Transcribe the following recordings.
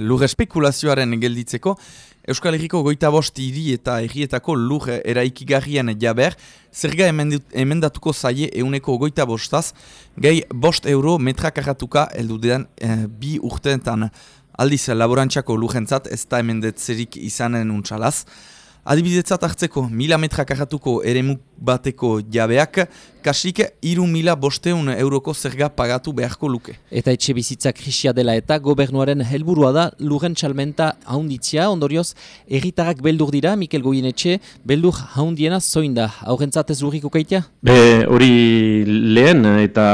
Lur espekulazioaren gelditzeko, Euskal Herriko goita bost hiri eta herrietako lur eraikigarrien jaber, zerga emendatuko zaie euneko goita bostaz, gehi bost euro metrakarratuka eldudean e, bi urteentan. Aldiz, laborantxako lujentzat ez da emendetzerik izanen untxalaz. Adibidetzat hartzeko, mila metra karratuko ere bateko jabeak, kasik iru mila bosteun euroko zerga pagatu beharko luke. Eta etxe bizitza krisia dela eta gobernuaren helburua da luren txalmenta haunditzia, ondorioz, erritarrak beldur dira, Mikel Goien etxe, beldur haundiena zoin da, aurrentzat ez lurriko kaitea? Be, hori lehen eta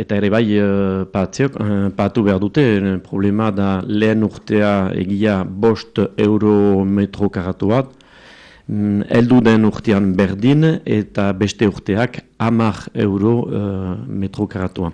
eta ere bai uh, patu behar dute, problema da lehen urtea egia bost euro metro karatu bat, Mm, Eldu den urtean berdin eta beste urteak amar euro uh, metro karatua.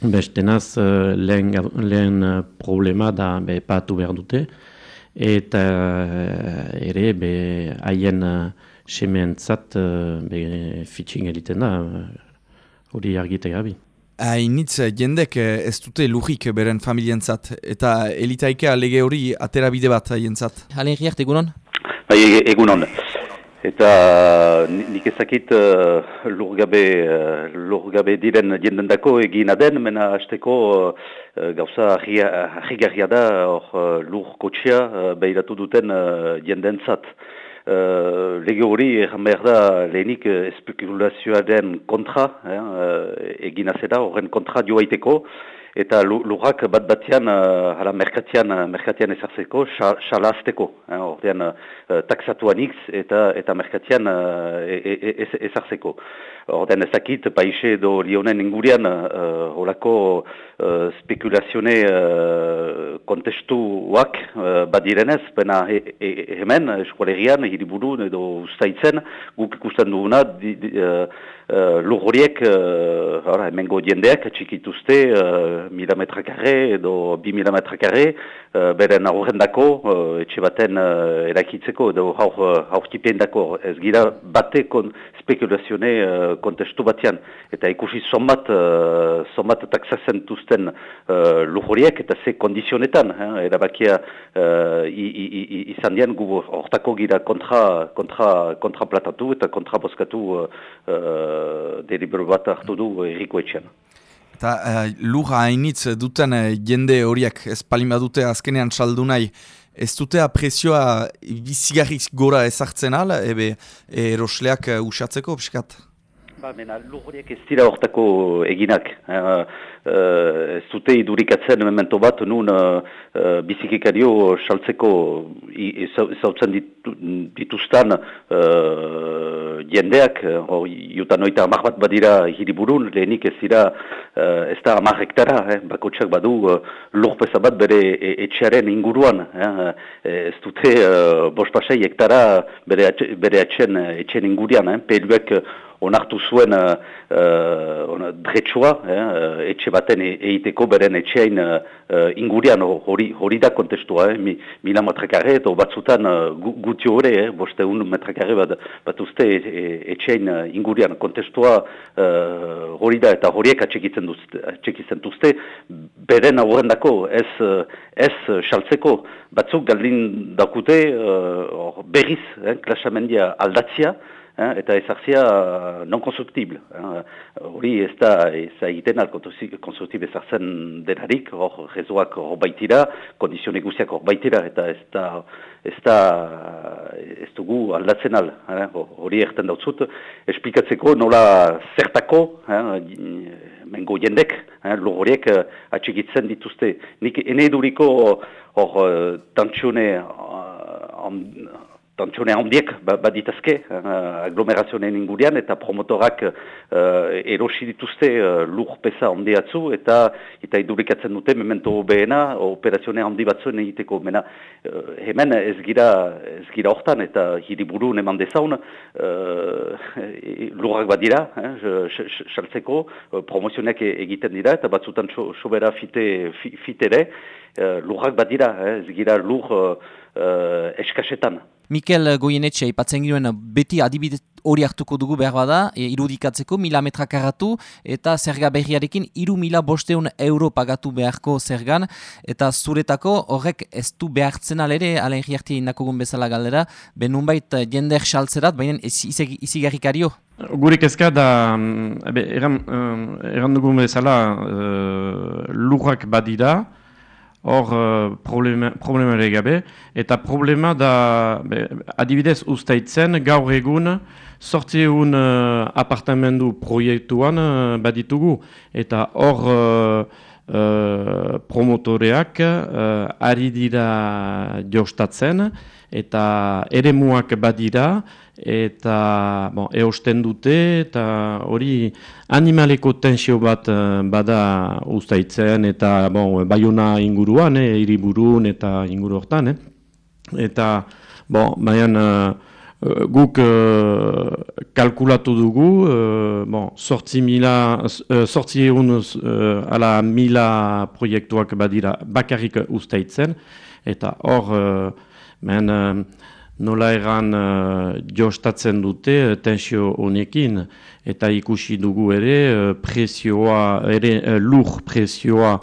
Beste naz, uh, lehen, lehen uh, problema da be, patu behar dute. Eta uh, ere, be, haien uh, semeentzat uh, fitxing egiten da, hori uh, argite gabi. Hainitz, jendek ez dute lujik beren familientzat, eta elitaika lege hori atera bide bat haientzat. Halen egunon? Bai, egun hon. Eta nik ezakit uh, lurgabe, uh, lurgabe diren jendendako egin aden, mena hasteko uh, gauza ahigarria da or, uh, lur kotxea uh, behiratu duten uh, jendentzat. Uh, lege hori egan behar da lehenik espekulazioaren kontra, eh, uh, egin azera, horren kontra joaiteko, eta lurrak bat batean, uh, hala merkatian, uh, merkatian ezartzeko, xalazteko, eh, ordean uh, taksatuan x eta, eta merkatian uh, ezartzeko. Ordean ezakit, paise edo lionen ingurian, uh, olako uh, spekulazione uh, kontestuak uh, badirenez, pena he, he, hemen, eskualerian, hiriburu edo ustaitzen, guk ikusten duguna, di, di, uh, uh, lur horiek, uh, hemengo jendeak, txikituzte, uh, mila metrakarre edo bi mila metrakarre uh, beren aurrendako uh, etxe baten uh, erakitzeko edo haur, haur dako ez gira bate kon spekulazione uh, kontestu batean eta ikusi somat uh, somat taksazen tuzten uh, lujuriek eta ze kondizionetan eh, erabakia uh, izan dian gu hortako gira kontra, kontra, kontra platatu eta kontra boskatu uh, uh, delibero bat hartu du erriko etxean. Eta uh, lura hainitz duten uh, jende horiek ez dute azkenean saldu nahi, ez dute apresioa bizigarriz gora ezartzen ala, ebe erosleak uh, usatzeko, piskat? Ba, mena, lurriak ez dira hortako eginak. Uh, uh, ez dute idurikatzen memento bat, nun uh, uh, bizikikario saltzeko zautzen ditu, dituztan uh, jendeak, hor, jutan oita amak bat badira hiriburun, lehenik ez dira, uh, ez da amak hektara, eh, bakotxak badu uh, lurpeza bat bere e etxearen inguruan. Eh, ez dute uh, bospasei hektara bere, bere etxen, etxen ingurian, eh, peluek onartu zuen uh, uh, dretsua, eh, etxe baten e egiteko beren etxeain uh, ingurian. Hori, hori da kontestua, eh, mi, mila metrakare, eta batzutan uh, guti hori, eh, boste un metrakare bat, bat uste etxeain ingurian. Kontestua uh, hori da, eta horiek atxekitzen duzte, beren aurren dako, ez, ez saltzeko, batzuk galdin dakute uh, berriz, eh, klasamendia aldatzia, eh, eta ezartzia. Eh. Hori ez da ez egiten konstruktible ezartzen denarik, hor rezoak hor baitira, kondizio neguziak hor baitira, eta ez da ez da ez dugu aldatzen al, eh, hori erten dautzut, esplikatzeko nola zertako, eh, mengo jendek, eh, logoriek uh, atxikitzen dituzte. Nik ene eduriko hor uh, tantsione tantzone handiek ba, baditazke uh, aglomerazioen ingurian eta promotorak uh, erosi dituzte uh, lur pesa handiatzu eta eta idurikatzen dute memento behena operazione handi batzuen egiteko. Mena uh, hemen ez gira ez gira hortan eta hiriburu eman dezaun uh, lurrak badira saltzeko uh, promozionek egiten dira eta batzutan sobera fite, fitere lurrak badira, ez gira lur eskasetan. Mikel Goienetxe, ipatzen giruen beti adibide hori hartuko dugu behar bada, e, irudikatzeko mila metra karatu eta zerga berriarekin iru mila bosteun euro pagatu beharko zergan eta zuretako horrek ez du behartzen alere, alen jartia indakogun bezala galdera, benun bait jender xaltzerat, baina izi garrikario? Gure kezka da, mm, ebe, eran, uh, eran dugun bezala uh, lurrak badira, hor uh, problema, problema gabe, eta problema da be, adibidez ustaitzen gaur egun sortzi egun uh, apartamendu proiektuan uh, baditugu, eta hor uh, uh, promotoreak uh, ari dira jostatzen, eta ere muak badira, eta bon, eosten dute, eta hori animaleko tensio bat uh, bada ustaitzen, eta bon, baiona inguruan, eh, iriburun eta inguru hortan. Eh. Eta bon, baian, uh, guk uh, kalkulatu dugu, uh, bon, sortzi, mila, uh, sortzi egun uh, ala mila proiektuak badira bakarrik ustaitzen, eta hor, uh, nola egan uh, jostatzen dute uh, tensio honekin eta ikusi dugu ere uh, presioa, ere uh, lur presioa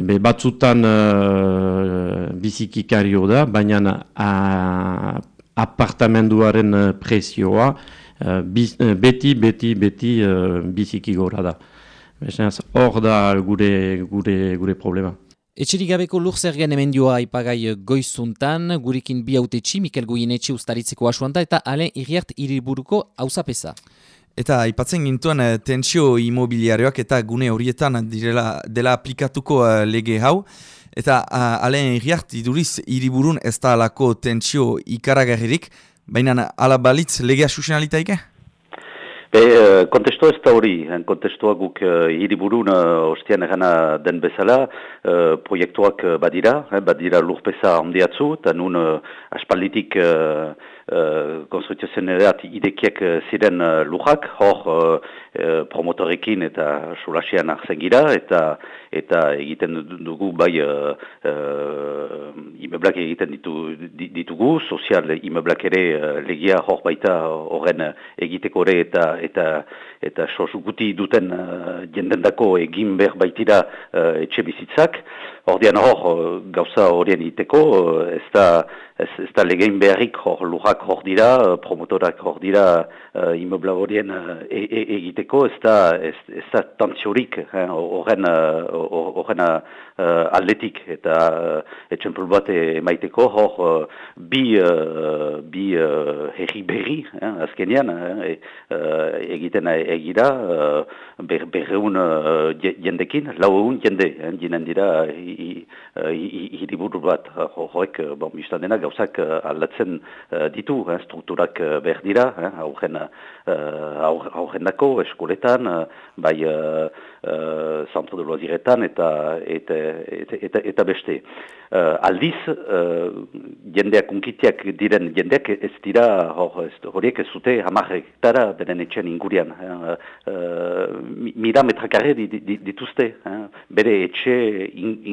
be, batzutan uh, bizikikario da, baina uh, apartamenduaren presioa uh, beti, beti, beti uh, biziki gora da. Hor da gure, gure, gure problema. Etxerik gabeko lur zergen emendioa ipagai goizuntan, gurikin bi autetxi, Mikel Goienetxe ustaritzeko asuanta, eta alen irriart iriburuko hausapesa. Eta aipatzen gintuen uh, tensio imobiliarioak eta gune horietan direla, dela aplikatuko uh, lege hau. Eta uh, alen irriart iduriz iriburun ez da alako tensio ikaragarririk, baina alabalitz legea susenalitaike? Be, eh, kontesto ez da hori, kontestua guk uh, hiriburun uh, ostian egana den bezala, uh, proiektuak badira, eh, badira lurpesa handiatzu, eta nun uh, aspalditik uh, uh, konstruktiozen edat idekiak ziren uh, hor uh, promotorekin eta sulasian arzen gira, eta eta egiten dugu bai uh, uh, imeblak egiten ditu, ditugu, sozial imeblak ere uh, legia hor baita horren egiteko ere eta eta eta sosukuti duten uh, jendendako egin behar baitira uh, etxe bizitzak. Ordean hor, uh, gauza horien iteko, ez da ez, ez da legein beharrik hor lurrak hor dira, promotorak hor dira uh, imobla horien e, e, egiteko, ez da, ez, ez da tantziorik horren uh, uh, atletik eta uh, etxempul bat emaiteko. Hor uh, bi, uh, bi uh, herri berri, eh, azkenean, eh, egiten egira uh, ber, berreun uh, jendekin, lau egun jende, eh, jinen dira hiriburu bat, horrek, bon, biztan dena gauzak aldatzen uh, ditu, eh, strukturak uh, behar dira, eh, aurren, uh, aurren dako, eskoletan, uh, bai uh, uh, zantro de loaziretan eta, eta, eta, eta, eta beste. Uh, aldiz, uh, jendeak unkitiak diren jendeak ez dira hor, ez, horiek ez zute hamarrektara denen etxean ingurian. Uh, uh, mira metrakarre dituzte, uh, bere etxe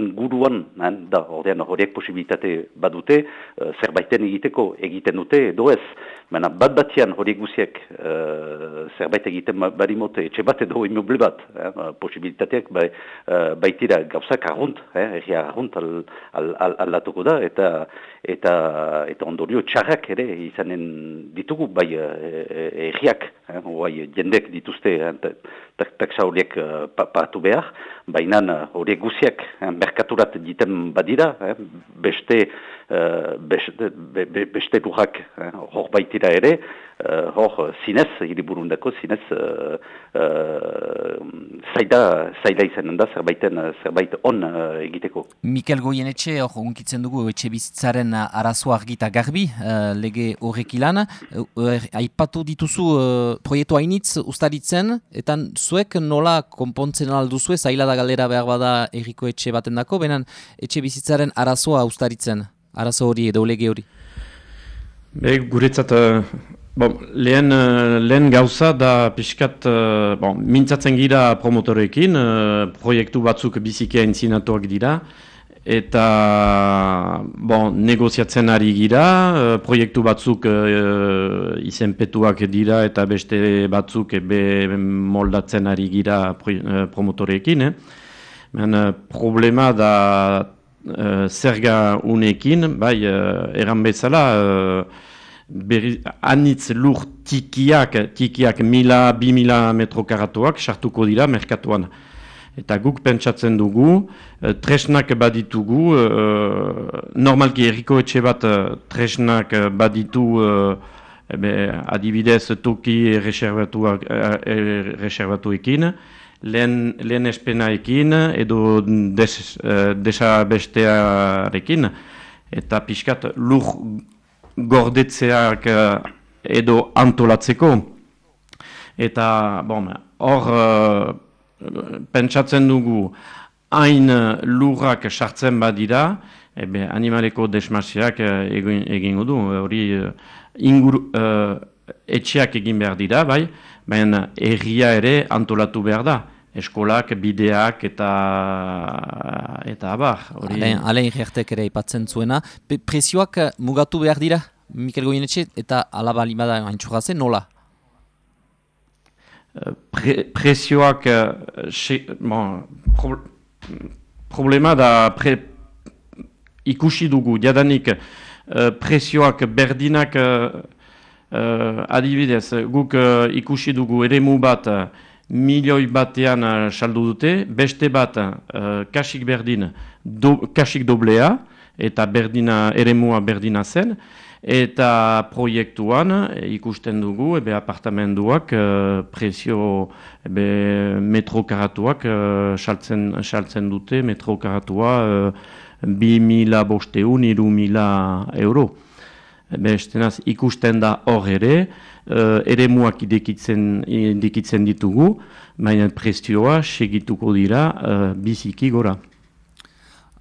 inguruan, uh, da ordean horiek posibilitate badute, uh, zerbaiten egiteko egiten dute, edo ez, Baina bat batian horiek guziek uh, zerbait egiten barimote, etxe bat edo imoble bat, eh, posibilitateak bai, uh, baitira gauzak argunt, eh, erria argunt al, al, al, aldatuko da, eta eta eta ondorio txarrak ere izanen ditugu bai erriak, eh, bai jendek dituzte eh, taksa horiek uh, patu behar, baina horiek guziek eh, merkaturat diten badira, eh, beste uh, beste, be, be, beste lurrak eh, hor baitira ere, uh, hor zinez, hiriburundako zinez, uh, uh, zaida, zaida izanen da zerbaiten, zerbait on uh, egiteko. Mikel Goienetxe, hor unkitzen dugu etxe bizitzaren arazoa argita garbi, uh, lege horrek ilan, uh, aipatu dituzu uh, proiektu hainitz ustaritzen, eta zuek nola konpontzen alduzu, zaila da galera behar bada erriko etxe baten dako, benan etxe bizitzaren arazoa ustaritzen? arazo hori edo lege hori? Be, guretzat, uh, bon, lehen, uh, lehen gauza da pixkat, uh, bon, mintzatzen gira promotorekin, proiektu batzuk bizikea intzinatuak dira, eta bon, negoziatzen ari gira, uh, proiektu batzuk uh, izenpetuak dira eta beste batzuk be moldatzen ari gira uh, promotorekin. Eh? Men, problema da uh, zerga unekin, bai, eran bezala, uh, anitz lur tikiak, tikiak mila, bi mila metrokaratuak sartuko dira merkatuan. Eta guk pentsatzen dugu, eh, tresnak baditugu, uh, normalki erriko etxe bat tresnak baditu uh, ebe, adibidez toki reservatuekin, lehen, lehen espenaekin edo des, uh, desabestearekin, eta pixkat lur gordetzeak edo antolatzeko. Eta, bon, hor pentsatzen dugu hain lurrak sartzen badira, ebe animaleko desmasiak eh, egin, egingo du, hori uh, inguru, uh, etxeak egin behar dira, bai, baina erria ere antolatu behar da. Eskolak, bideak eta eta abar. Hori... Alein jertek ere ipatzen zuena. prezioak mugatu behar dira, Mikel Goyenetxe, eta alabalimada haintxurrazen, nola? Pre, presioak uh, bon, pro, problema da pre, ikusi dugu jadanik uh, presioak berdinak uh, adibidez guk uh, ikusi dugu eremu bat uh, milioi batean uh, saldu dute beste bat uh, kasik berdin do, kasik doblea eta berdina eremua berdina zen Eta proiektuan ikusten dugu ebe apartamenduak uh, presio ebe metrokaratuak uh, saltzen, dute metrokaratua uh, bi mila bosteun, iru mila euro. Ebe estenaz ikusten da hor ere, uh, ere muak idekitzen, idekitzen ditugu, baina presioa segituko dira uh, biziki gora.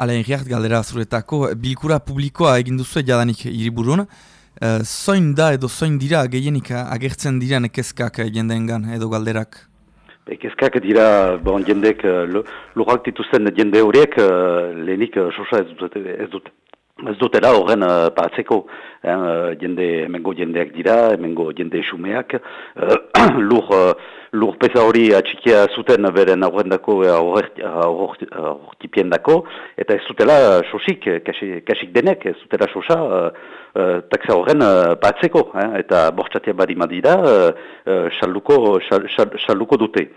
Alain Riart galdera zuretako, bilkura publikoa egin duzu jadanik hiriburun. E, zoin da edo zoin dira gehienik agertzen diren kezkak jendeengan edo galderak? Kezkak dira, bon, jendek, lurrak dituzten jende horiek, lehenik sosa ez dut, ez dut. Ez dutela horren uh, paratzeko, uh, jende, emengo jendeak dira, emengo jende xumeak, uh, lur, uh, lur peza hori atxikia zuten beren aurren dako, aurtipien dako, eta ez dutela sosik, kasik denek, ez dutela sosa, uh, uh, taxa horren uh, paratzeko, eta bortxatia badi madida, xaluko uh, dute.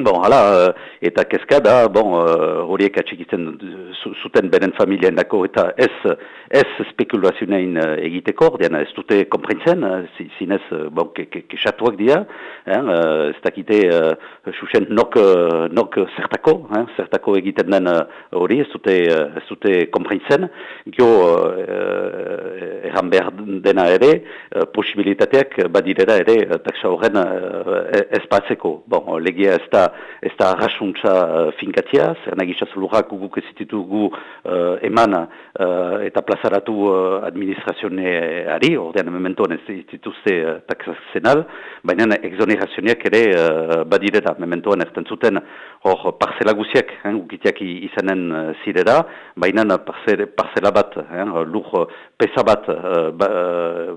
Bon, hala, uh, eta kezka da, bon, uh, horiek atxikitzen zuten beren familien dako, eta ez, ez spekulazionein uh, egiteko, ordean ez dute komprentzen, uh, zinez, uh, bon, kesatuak ke, dira, uh, ez dakite, uh, susen, nok, uh, nok zertako, hein, zertako egiten den hori, uh, ez dute, uh, dute komprentzen, gio, uh, erran behar dena ere, uh, posibilitateak badirera ere, uh, taksa horren uh, ez batzeko, bon, legia ez da, ez da arrasuntza uh, finkatia, zer nagisa zulurrak guguk ez ditugu uh, eman uh, eta plazaratu uh, administrazioneari, ordean mementoan ez dituzte uh, taksazenal, baina exonerazioneak ere uh, badirera, mementoan erten zuten hor parcela guziak, hein, gukiteak izanen uh, zirera, baina parcela bat, hein, lur pesa bat, uh, ba,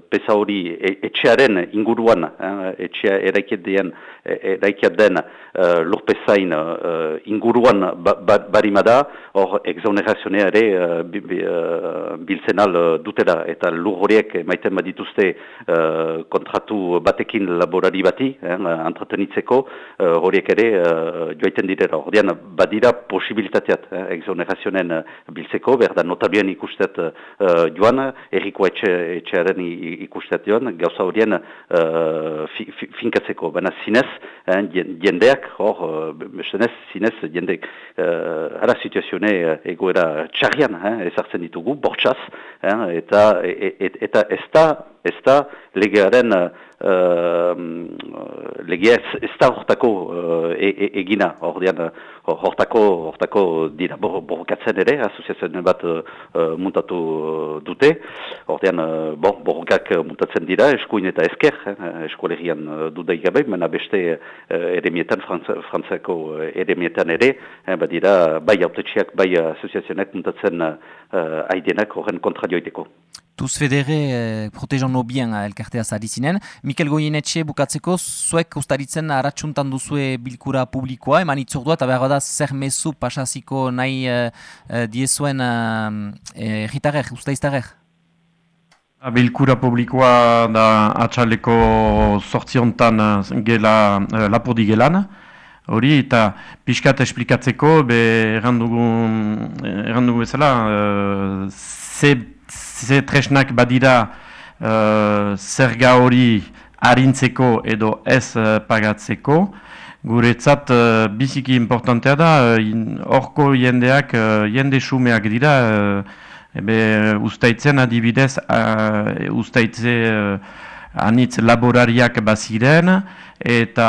pesa hori e etxearen inguruan, hein, etxea eraiket den, eraiket den uh, lurpezain uh, inguruan ba, ba, barimada, hor exonerazionea ere uh, uh, biltzen al uh, dutela, eta lur horiek maiten badituzte uh, kontratu batekin laborari bati, eh, antratenitzeko, uh, horiek ere uh, joaiten direra. Hordian, badira posibilitateat eh, exonerazionen uh, biltzeko, berda notabien ikustet uh, joan, erriko etxe, etxearen ikustet joan, gauza horien uh, fi, fi, finkatzeko. Baina zinez, eh, jendeak, hor, bestenez, zinez, jende, uh, ara situazione uh, egoera txarrian, eh, ezartzen ditugu, bortxaz, eh, eta, et, eta ez da, ez da legearen uh, legia ez, da hortako e, e, egina, ordean hortako, hortako dira. Borrokatzen ere, asoziazioen bat muntatu dute, ordean bon, borrokak muntatzen dira, eskuin eta esker, eh, eskualegian dudai gabe, mena beste eremietan, frantzako eremietan ere, eh, badira bai autetxiak, bai asoziazioenak muntatzen uh, aidenak horren kontra joiteko. Tuz federe eh, protejan nobien eh, elkartea zinen. Mikel Goienetxe bukatzeko, zuek ustaritzen aratsuntan duzue bilkura publikoa, eman itzordua, eta behar da zer mesu pasaziko nahi eh, eh diezuen eh, eh, ustaiztarer? Bilkura publikoa da atxaleko sortziontan gela, eh, lapurdi gelan. Hori eta pixkat esplikatzeko, be errandugu, errandugu bezala, uh, ze, ze tresnak badira uh, zerga hori harintzeko edo ez uh, pagatzeko. Guretzat uh, biziki importantea da, horko uh, jendeak, uh, jende sumeak dira, uh, ebe ustaitzen adibidez, uh, ustaitze uh, anitz laborariak baziren, eta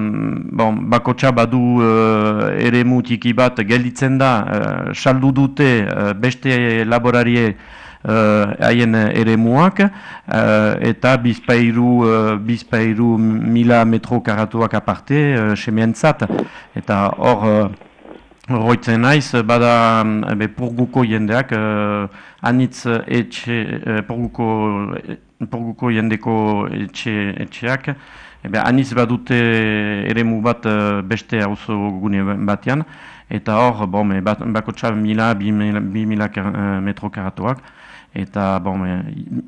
mm, bon, bakotxa badu uh, ere mutiki bat gelditzen da, uh, saldu dute uh, beste laborarie haien uh, ere muak, uh, eta bizpairu, bizpairu mila metro karatuak aparte, uh, sementzat, eta hor... Horroitzen naiz, bada be, purguko jendeak, uh, anitz etxe, uh, purguko, purguko jendeko etxe, etxeak, Ebe, aniz badute ere mu bat beste hauzo gune batean, eta hor, bon, bat, bako txab mila, bi mila uh, metro karatuak, eta bon,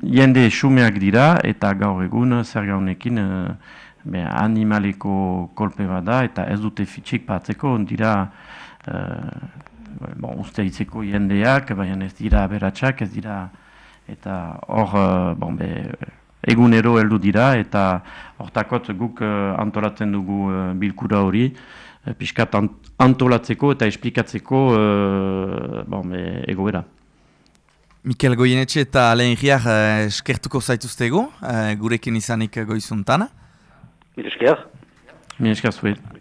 jende xumeak dira, eta gaur egun, zer gaunekin, uh, be, animaleko kolpe bada, eta ez dute fitxik batzeko, dira, uh, bon, uste hitzeko jendeak, baina ez dira beratxak, ez dira, eta hor, bon, be, egunero heldu dira eta hortakot guk antolatzen dugu bilkura hori pixkat antolatzeko eta esplikatzeko bon, egoera. Mikel Goienetxe eta Alain Riar uh, eskertuko zaituztego, uh, gurekin izanik goizuntana. Mil esker. Mil esker zuet.